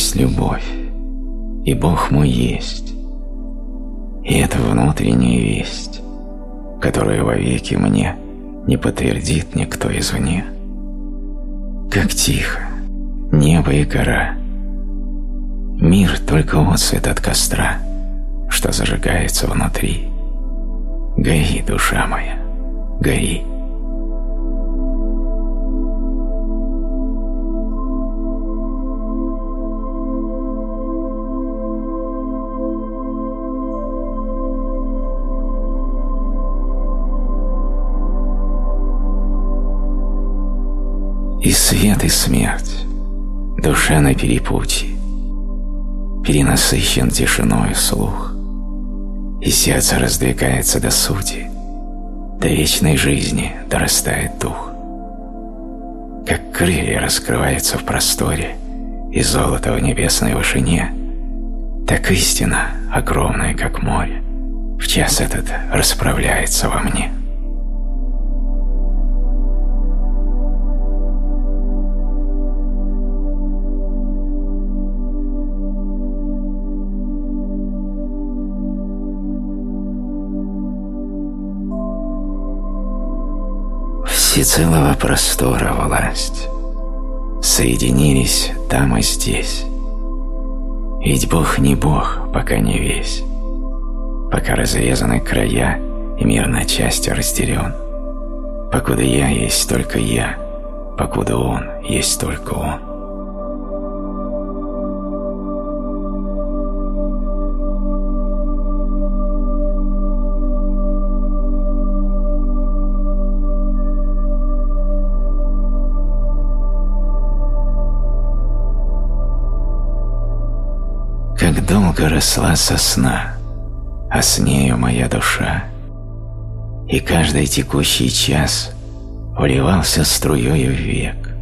Есть любовь, и Бог мой есть. И это внутренняя весть, которую вовеки мне не подтвердит никто извне. Как тихо, небо и гора. Мир только отцвет от костра, что зажигается внутри. Гори, душа моя, гори. И свет, и смерть, душа на перепутье, перенасыщен тишиной слух, и сердце раздвигается до сути, до вечной жизни дорастает дух. Как крылья раскрываются в просторе и золото в небесной вышине, так истина, огромная как море, в час этот расправляется во мне. Всецелого простора власть. Соединились там и здесь. Ведь Бог не Бог, пока не весь. Пока разрезаны края, и мир на части разделен. Покуда я есть только я, покуда Он есть только Он. Долго росла сосна, а с нею моя душа, и каждый текущий час вливался струёю в век.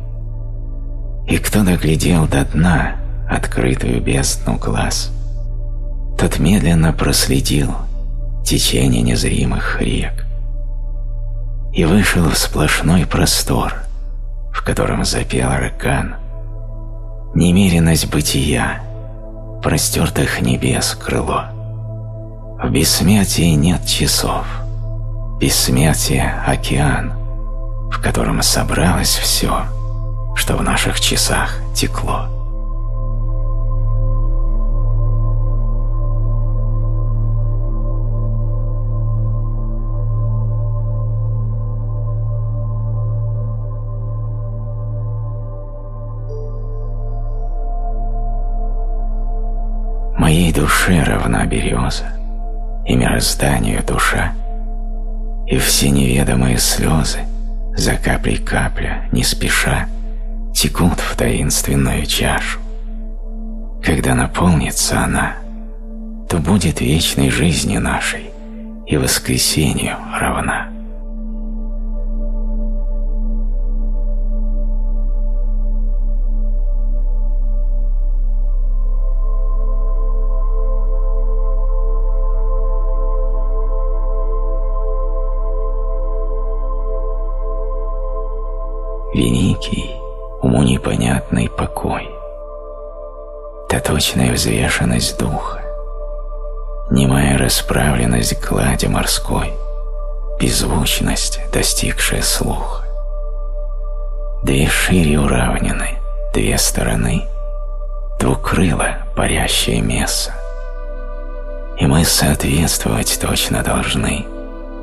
И кто доглядел до дна открытую бездну глаз, тот медленно проследил течение незримых рек. И вышел в сплошной простор, в котором запел аркан, немеренность бытия — простертых небес крыло. В бессмертии нет часов, бессмертие – океан, в котором собралось все, что в наших часах текло. Душе равна береза, и мирозданию душа, и все неведомые слезы, за каплей капля, не спеша, текут в таинственную чашу. Когда наполнится она, то будет вечной жизни нашей и воскресению равна. Великий, уму непонятный покой, та точная взвешенность духа, немая расправленность глади морской, беззвучность, достигшая слуха. Две шире уравнены, две стороны, двукрыло парящее место. И мы соответствовать точно должны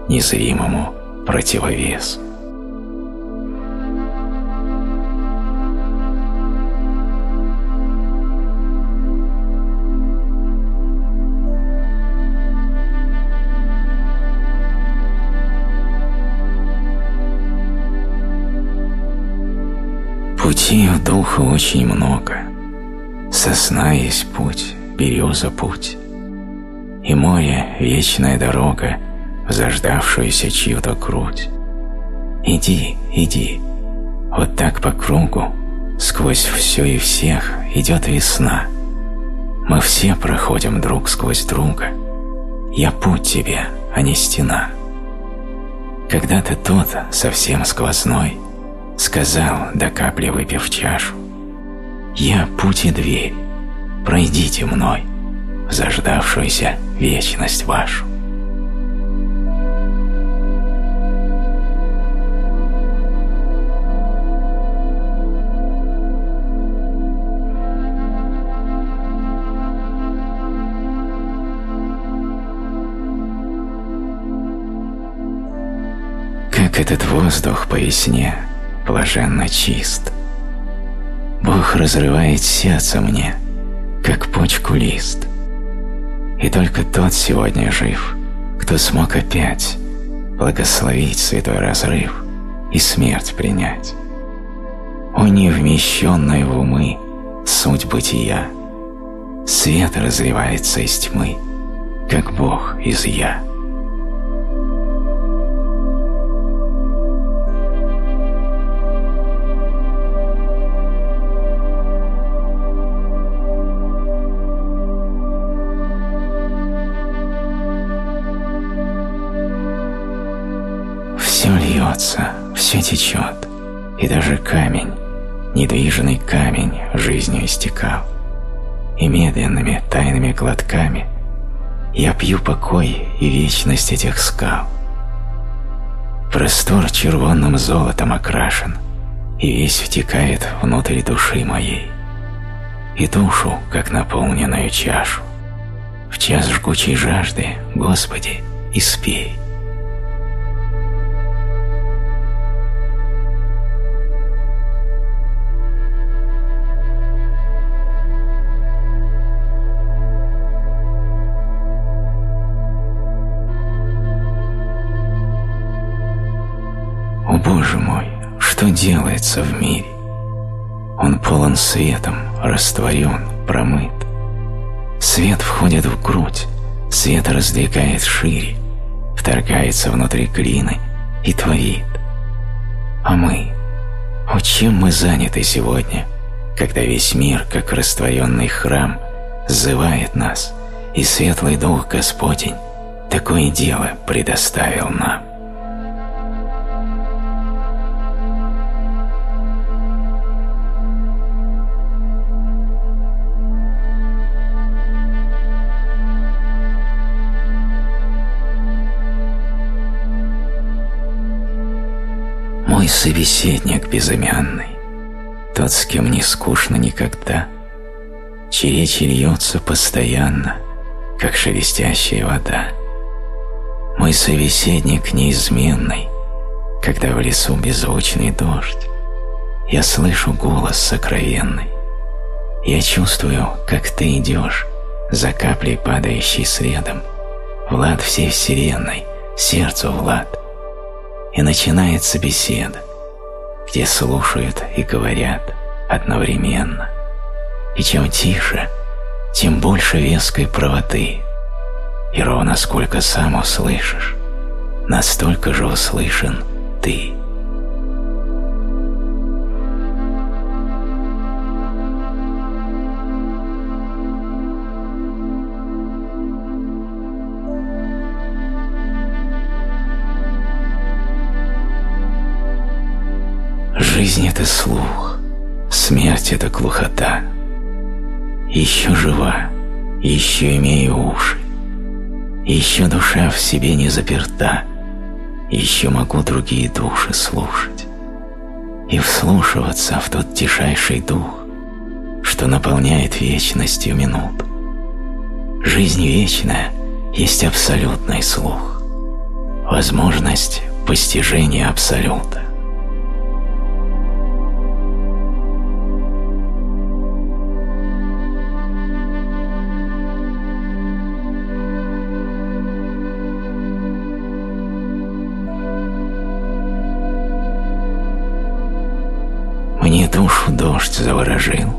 незримому противовесу. Духа очень много. Сосна есть путь, береза путь. И море — вечная дорога заждавшуюся чью-то грудь. Иди, иди, вот так по кругу, сквозь все и всех идет весна. Мы все проходим друг сквозь друга. Я путь тебе, а не стена. Когда-то тот, совсем сквозной, сказал, до капли выпив чашу, Я путь и дверь, пройдите мной в заждавшуюся вечность вашу. Как этот воздух по весне блаженно чист. Бог разрывает сердце мне, как почку лист. И только тот сегодня жив, кто смог опять благословить святой разрыв и смерть принять. О невмещенная в умы суть бытия, свет разливается из тьмы, как Бог из «я». Льется, все течет, и даже камень, недвижный камень, жизнью истекал. И медленными тайными глотками я пью покой и вечность этих скал. Простор червонным золотом окрашен, и весь втекает внутрь души моей. И душу, как наполненную чашу, в час жгучей жажды, Господи, испей. Боже мой, что делается в мире? Он полон светом, растворен, промыт. Свет входит в грудь, свет раздвигает шире, вторгается внутри глины и творит. А мы? О, чем мы заняты сегодня, когда весь мир, как растворенный храм, зывает нас, и светлый Дух Господень такое дело предоставил нам? Собеседник безымянный, тот, с кем не скучно никогда, чьи речи льется постоянно, как шелестящая вода. Мой собеседник неизменный, когда в лесу беззвучный дождь, я слышу голос сокровенный. Я чувствую, как ты идешь, за каплей падающей следом, Влад всей вселенной, сердцу Влад — и начинается беседа, где слушают и говорят одновременно. И чем тише, тем больше веской правоты. И ровно сколько сам услышишь, настолько же услышан ты. Жизнь — это слух, смерть — это глухота. Еще жива, еще имею уши, еще душа в себе не заперта, еще могу другие души слушать и вслушиваться в тот тишайший дух, что наполняет вечностью минут. Жизнь вечная есть абсолютный слух, возможность постижения абсолюта. Заворожил.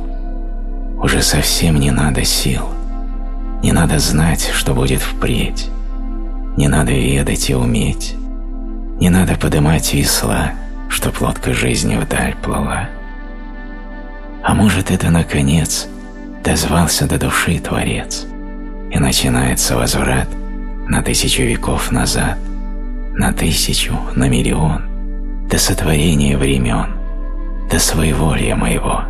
Уже совсем не надо сил, не надо знать, что будет впредь, не надо ведать и уметь, не надо подымать весла, чтоб лодка жизни вдаль плыла. А может, это, наконец, дозвался до души Творец, и начинается возврат на тысячу веков назад, на тысячу, на миллион, до сотворения времен – до своеволия моего,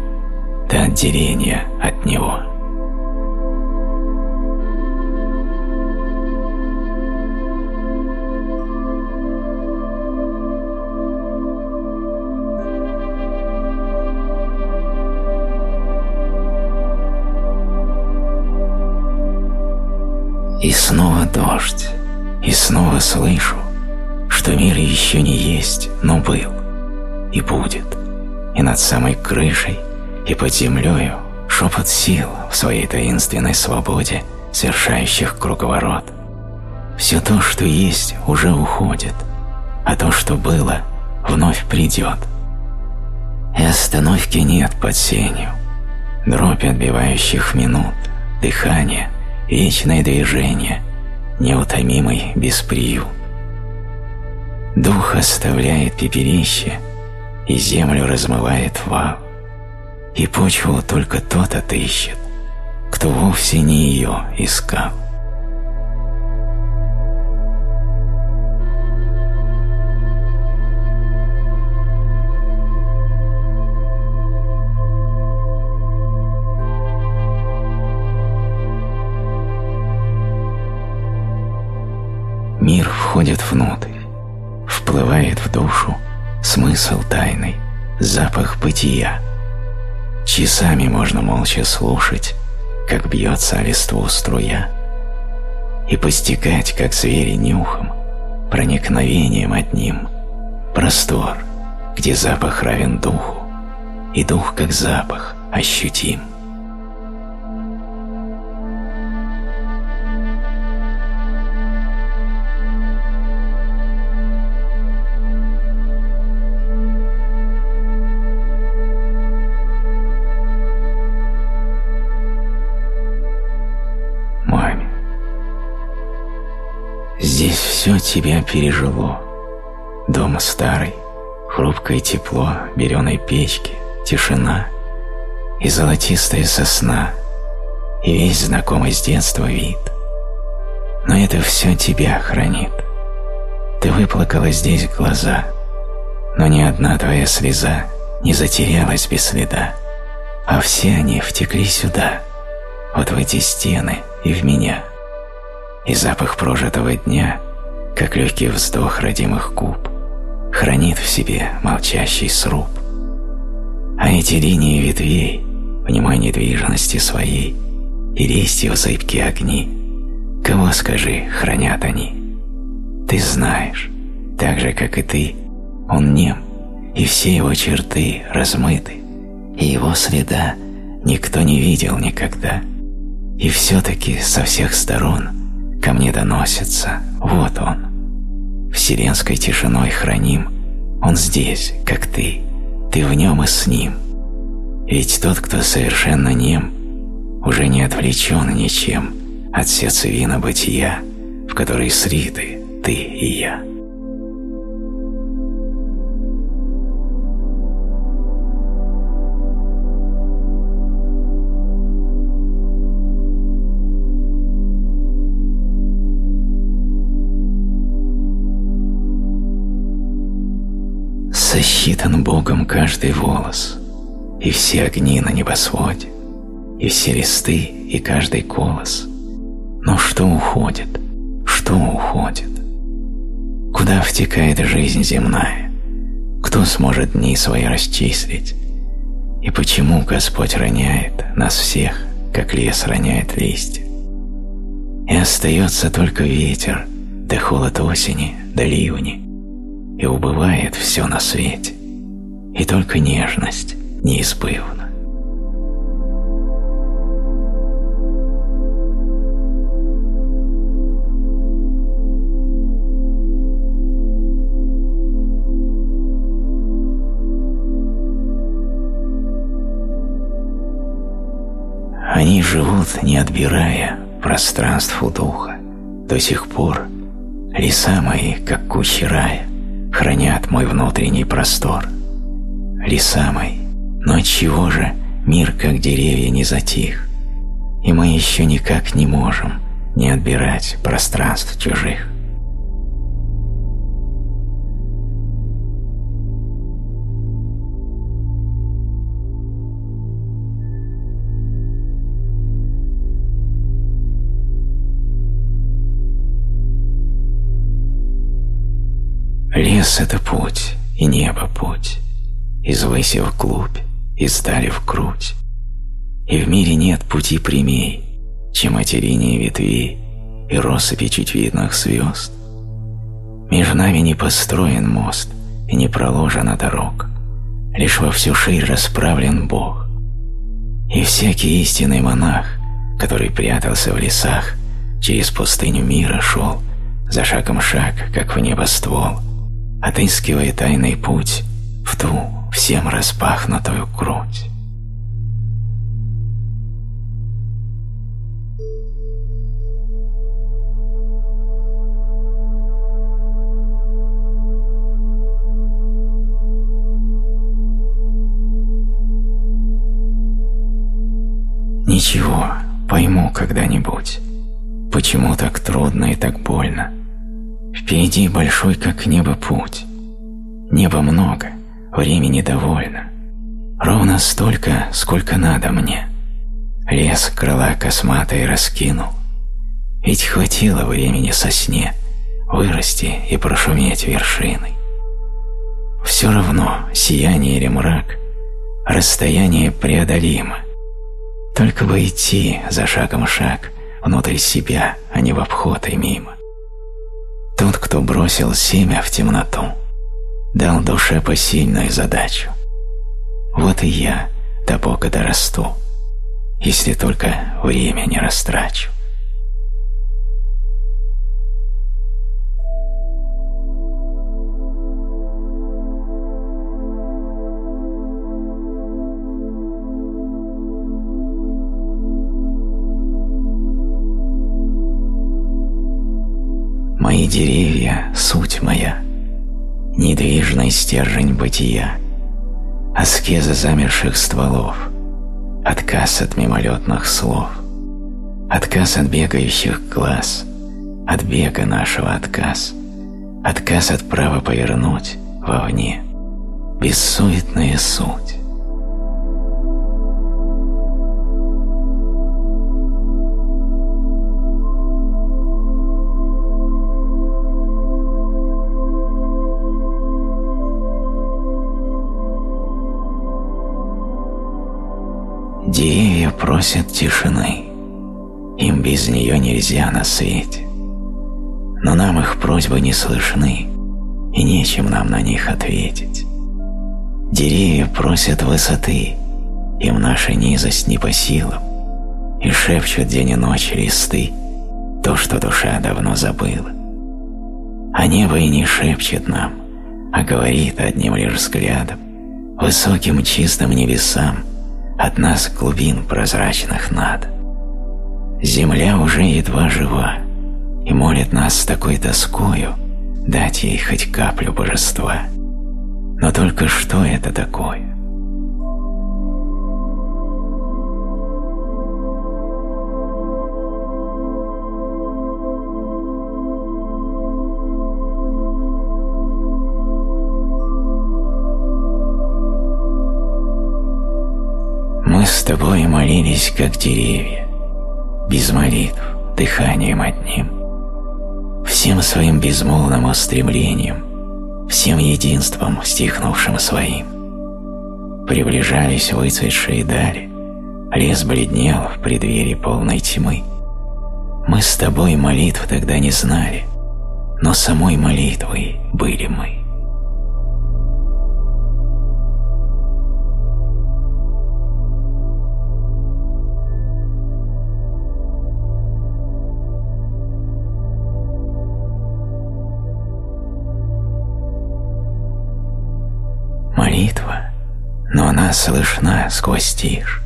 до отделения от него. И снова дождь, и снова слышу, что мир еще не есть, но был, и будет, и над самой крышей, и под землею шепот сил в своей таинственной свободе, совершающих круговорот. Все то, что есть, уже уходит, а то, что было, вновь придет. И остановки нет под сенью, дробь отбивающих минут, дыхание, вечное движение, неутомимый бесприют. Дух оставляет пепелище, и землю размывает вал, и почву только тот отыщет, кто вовсе не ее искал. Мир входит внутрь, вплывает в душу смысл тайный, запах бытия. Часами можно молча слушать, как бьется о листву струя, и постигать, как звери нюхом, проникновением одним, простор, где запах равен духу, и дух, как запах, ощутим. Все тебя пережило. Дом старый, хрупкое тепло береной печки, тишина и золотистая сосна, и весь знакомый с детства вид. Но это все тебя хранит. Ты выплакала здесь глаза, но ни одна твоя слеза не затерялась без следа, а все они втекли сюда, вот в эти стены и в меня. И запах прожитого дня как легкий вздох родимых губ, хранит в себе молчащий сруб. А эти линии ветвей, внимание недвижности своей, и листьев зыбкие огни, кого, скажи, хранят они? Ты знаешь, так же, как и ты, он нем, и все его черты размыты, и его следа никто не видел никогда. И все-таки со всех сторон ко мне доносится «Вот он». Вселенской тишиной храним, он здесь, как ты, ты в нем и с ним. Ведь тот, кто совершенно нем, уже не отвлечен ничем от сердцевина бытия, в которой сриты ты и я. Сосчитан Богом каждый волос, и все огни на небосводе, и все листы, и каждый колос. Но что уходит? Что уходит? Куда втекает жизнь земная? Кто сможет дни свои расчислить? И почему Господь роняет нас всех, как лес роняет листья? И остается только ветер, да холод осени, да ливни, и убывает все на свете, и только нежность неизбывна. Они живут, не отбирая пространств у духа, до сих пор леса мои, как кучи рая, хранят мой внутренний простор ли самой. Но отчего же мир, как деревья, не затих? И мы еще никак не можем не отбирать пространств чужих. Лес — это путь, и небо — путь из выси вглубь, из дали в грудь. И в мире нет пути прямей, чем эти линии ветвей и россыпи чуть видных звезд. Между нами не построен мост и не проложена дорог, лишь во всю ширь расправлен Бог. И всякий истинный монах, который прятался в лесах, через пустыню мира шел, за шагом шаг, как в небо ствол, отыскивая тайный путь в ту всем распахнутую грудь. Ничего, пойму когда-нибудь, почему так трудно и так больно. Впереди большой, как небо, путь. Неба много, времени довольно. Ровно столько, сколько надо мне. Лес крыла косматые раскинул. Ведь хватило времени со сне вырасти и прошуметь вершиной. Все равно, сияние или мрак, расстояние преодолимо. Только бы идти за шагом шаг внутрь себя, а не в обход и мимо. Тот, кто бросил семя в темноту, дал душе посильную задачу. Вот и я до Бога дорасту, если только время не растрачу. Мои деревья — суть моя, Недвижный стержень бытия, Аскеза замерших стволов, Отказ от мимолетных слов, Отказ от бегающих глаз, От бега нашего отказ, Отказ от права повернуть вовне, Бессуетная суть. Деревья просят тишины, им без нее нельзя на свете. Но нам их просьбы не слышны, и нечем нам на них ответить. Деревья просят высоты, им наша низость не по силам, и шепчут день и ночь листы то, что душа давно забыла. А небо и не шепчет нам, а говорит одним лишь взглядом, высоким чистым небесам – от нас глубин прозрачных над. Земля уже едва жива и молит нас с такой тоскою дать ей хоть каплю божества. Но только что это такое? Тобой молились, как деревья, без молитв, дыханием одним, всем своим безмолвным устремлением, всем единством, стихнувшим своим. Приближались выцветшие дали, лес бледнел в преддверии полной тьмы. Мы с тобой молитв тогда не знали, но самой молитвой были мы. Она слышна сквозь тишь.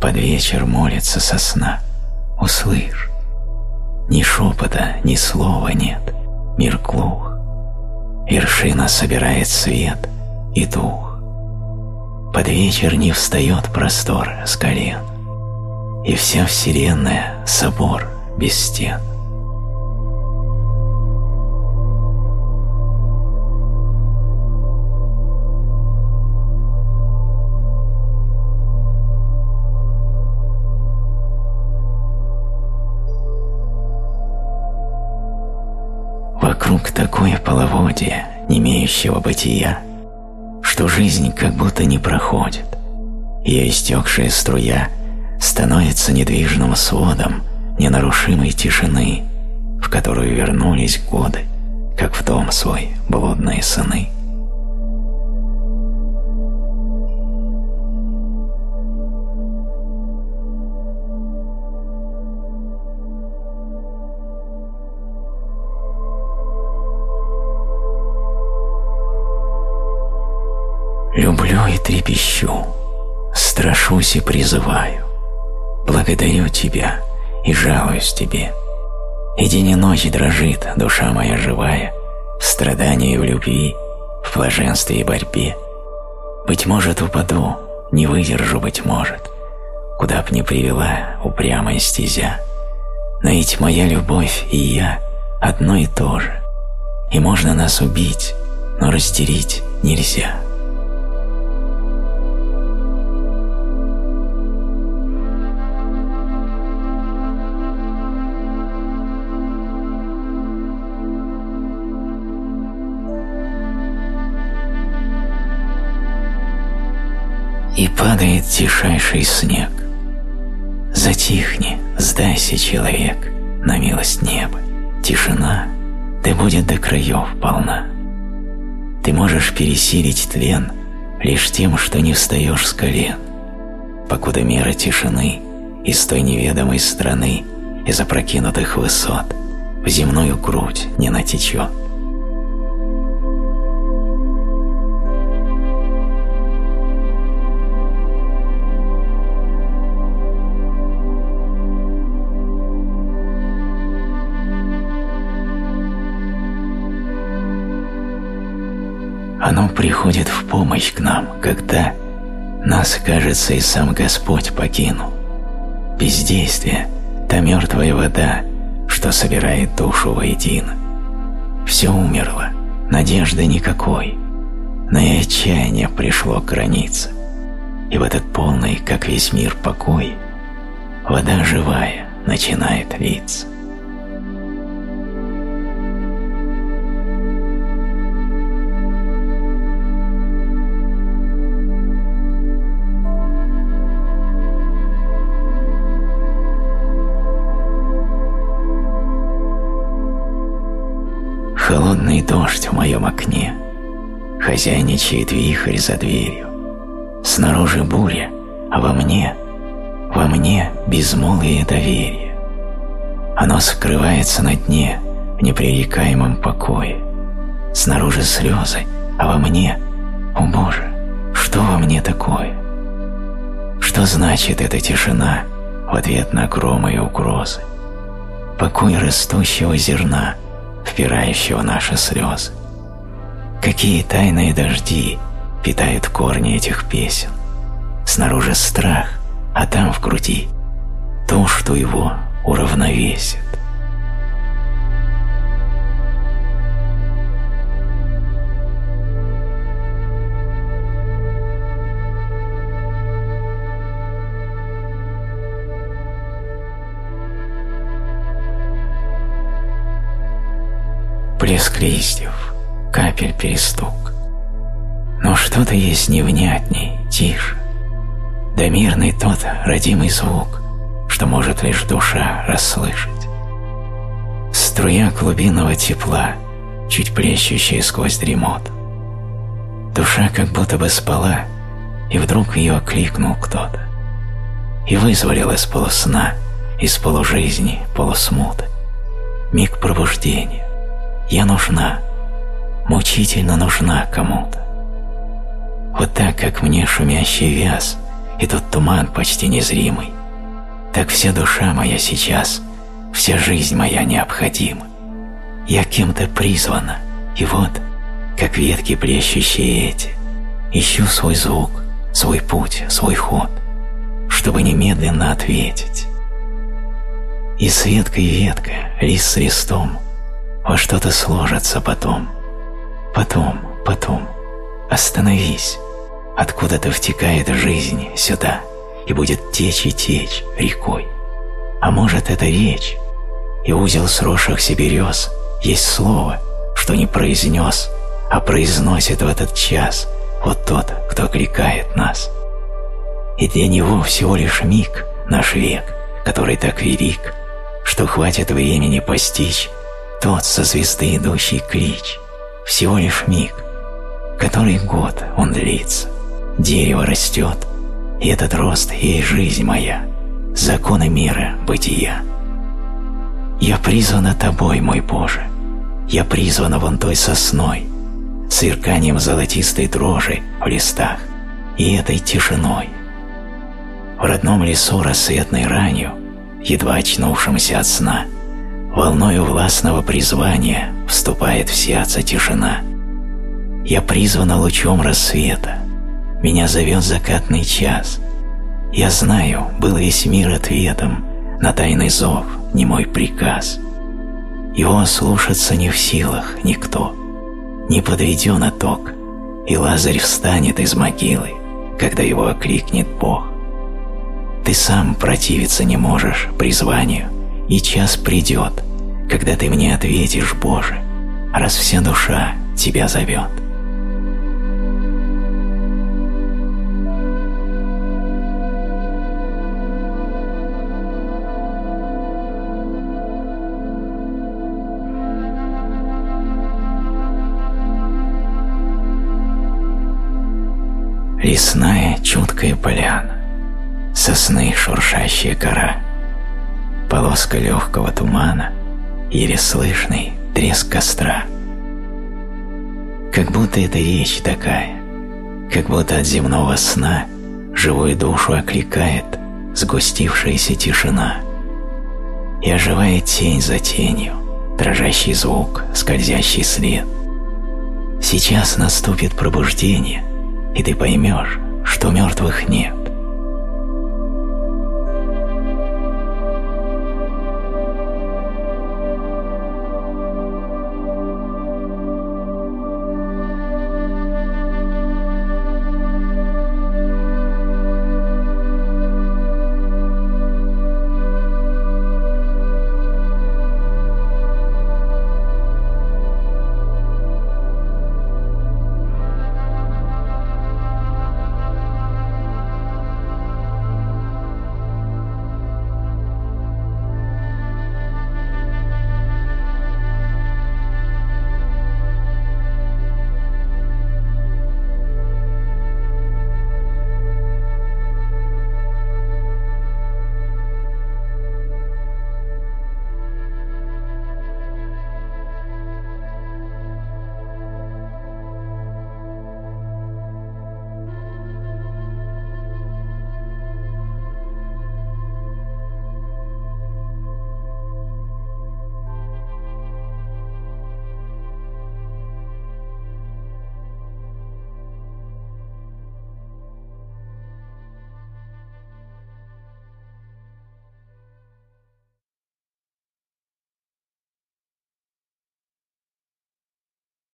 Под вечер молится со сна, услышь. Ни шепота, ни слова нет, мир глух. Вершина собирает свет и дух. Под вечер не встает простор с колен, И вся вселенная — собор без стен. Вокруг такое половодье, не имеющего бытия, что жизнь как будто не проходит. Ее истекшая струя становится недвижным сводом ненарушимой тишины, в которую вернулись годы, как в дом свой блудные сыны. Трепещу, страшусь и призываю, благодарю Тебя и жалуюсь Тебе. И день и ночь дрожит душа моя живая, в страдании и в любви, в блаженстве и борьбе. Быть может, упаду, не выдержу, быть может, куда б ни привела упрямая стезя. Но ведь моя любовь и я одно и то же, и можно нас убить, но растереть нельзя. И падает тишайший снег. Затихни, сдайся, человек, на милость неба. Тишина, ты будет до краев полна. Ты можешь пересилить тлен лишь тем, что не встаешь с колен, покуда мера тишины из той неведомой страны, из опрокинутых высот, в земную грудь не натечет. Приходит в помощь к нам, когда нас, кажется, и сам Господь покинул. Бездействие – та мертвая вода, что собирает душу воедино. Все умерло, надежды никакой, но и отчаяние пришло к границе. И в этот полный, как весь мир, покой, вода живая начинает литься. Холодный дождь в моем окне, Хозяйничает вихрь за дверью. Снаружи буря, а во мне, во мне безмолвие доверие. Оно скрывается на дне в непререкаемом покое. Снаружи слезы, а во мне, о Боже, что во мне такое? Что значит эта тишина в ответ на громы и угрозы? Покой растущего зерна — впирающего наши слезы. Какие тайные дожди питают корни этих песен. Снаружи страх, а там в груди то, что его уравновесит. Плеск листьев, капель перестук. Но что-то есть невнятней, тише. Да мирный тот родимый звук, что может лишь душа расслышать. Струя глубинного тепла, чуть плещущая сквозь дремот. Душа как будто бы спала, и вдруг ее окликнул кто-то. И вызволил из полусна, из полужизни, полусмуты. Миг пробуждения. Я нужна, мучительно нужна кому-то. Вот так, как мне шумящий вяз и тот туман почти незримый, так вся душа моя сейчас, вся жизнь моя необходима. Я кем-то призвана, и вот, как ветки плещущие эти, ищу свой звук, свой путь, свой ход, чтобы немедленно ответить. И с веткой ветка, лист с листом, во что-то сложится потом. Потом, потом. Остановись. Откуда-то втекает жизнь сюда и будет течь и течь рекой. А может, это речь, и узел сросшихся берез есть слово, что не произнес, а произносит в этот час вот тот, кто кликает нас. И для него всего лишь миг наш век, который так велик, что хватит времени постичь тот со звезды идущий клич. Всего лишь миг, который год он длится, дерево растет, и этот рост и жизнь моя, законы мира бытия. Я призвана тобой, мой Боже, я призвана вон той сосной, сверканием золотистой дрожи в листах и этой тишиной. В родном лесу рассветной ранью, едва очнувшимся от сна, волною властного призвания вступает в сердце тишина. Я призвана лучом рассвета, меня зовет закатный час. Я знаю, был весь мир ответом на тайный зов, не мой приказ. Его слушаться не в силах никто, не подведен итог, и Лазарь встанет из могилы, когда его окликнет Бог. Ты сам противиться не можешь призванию, и час придет, когда ты мне ответишь, Боже, раз вся душа тебя зовет. Лесная чуткая поляна, сосны шуршащая кора, полоска легкого тумана, еле слышный треск костра. Как будто это речь такая, как будто от земного сна живую душу окликает сгустившаяся тишина. И оживает тень за тенью, дрожащий звук, скользящий след. Сейчас наступит пробуждение — и ты поймешь, что мертвых нет.